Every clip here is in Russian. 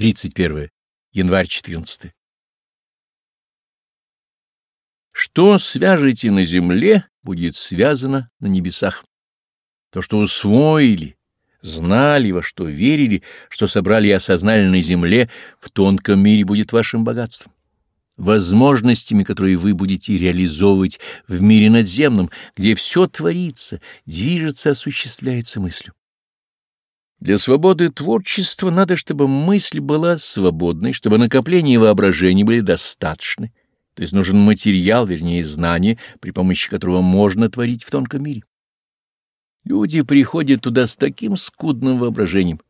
31 январь 14. Что свяжете на земле, будет связано на небесах. То, что усвоили, знали, во что верили, что собрали и осознали на земле, в тонком мире будет вашим богатством. Возможностями, которые вы будете реализовывать в мире надземном, где все творится, движется, осуществляется мыслью. Для свободы творчества надо, чтобы мысль была свободной, чтобы накопления воображения были достаточны. То есть нужен материал, вернее, знание, при помощи которого можно творить в тонком мире. Люди приходят туда с таким скудным воображением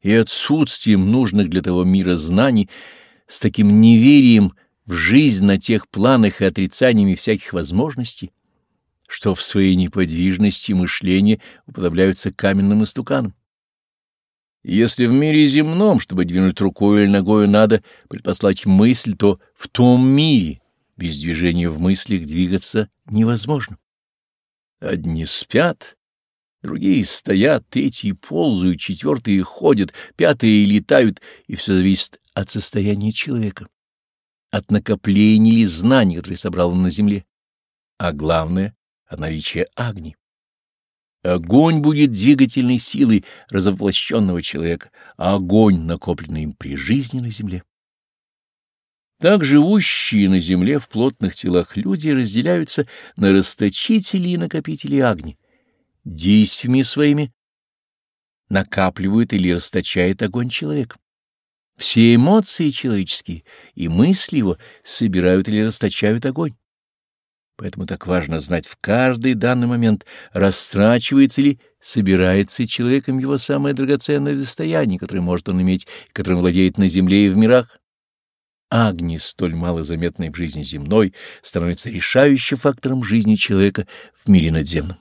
и отсутствием нужных для того мира знаний, с таким неверием в жизнь на тех планах и отрицаниями всяких возможностей, что в своей неподвижности мышления уподобляются каменным истуканам. Если в мире земном, чтобы двинуть рукой или ногой, надо предпослать мысль, то в том мире без движения в мыслях двигаться невозможно. Одни спят, другие стоят, третьи ползают, четвертые ходят, пятые летают, и все зависит от состояния человека, от накопления или знаний, которые собрал он на земле, а главное — от наличия огни. Огонь будет двигательной силой разовоплощенного человека, а огонь, накопленный им при жизни на земле. Так живущие на земле в плотных телах люди разделяются на расточители и накопители огни. Действиями своими накапливают или расточает огонь человек. Все эмоции человеческие и мысли его собирают или расточают огонь. Поэтому так важно знать в каждый данный момент, растрачивается ли, собирается человеком его самое драгоценное достояние, которое может он иметь, которым владеет на земле и в мирах. Агни, столь малозаметной в жизни земной, становится решающим фактором жизни человека в мире надземном.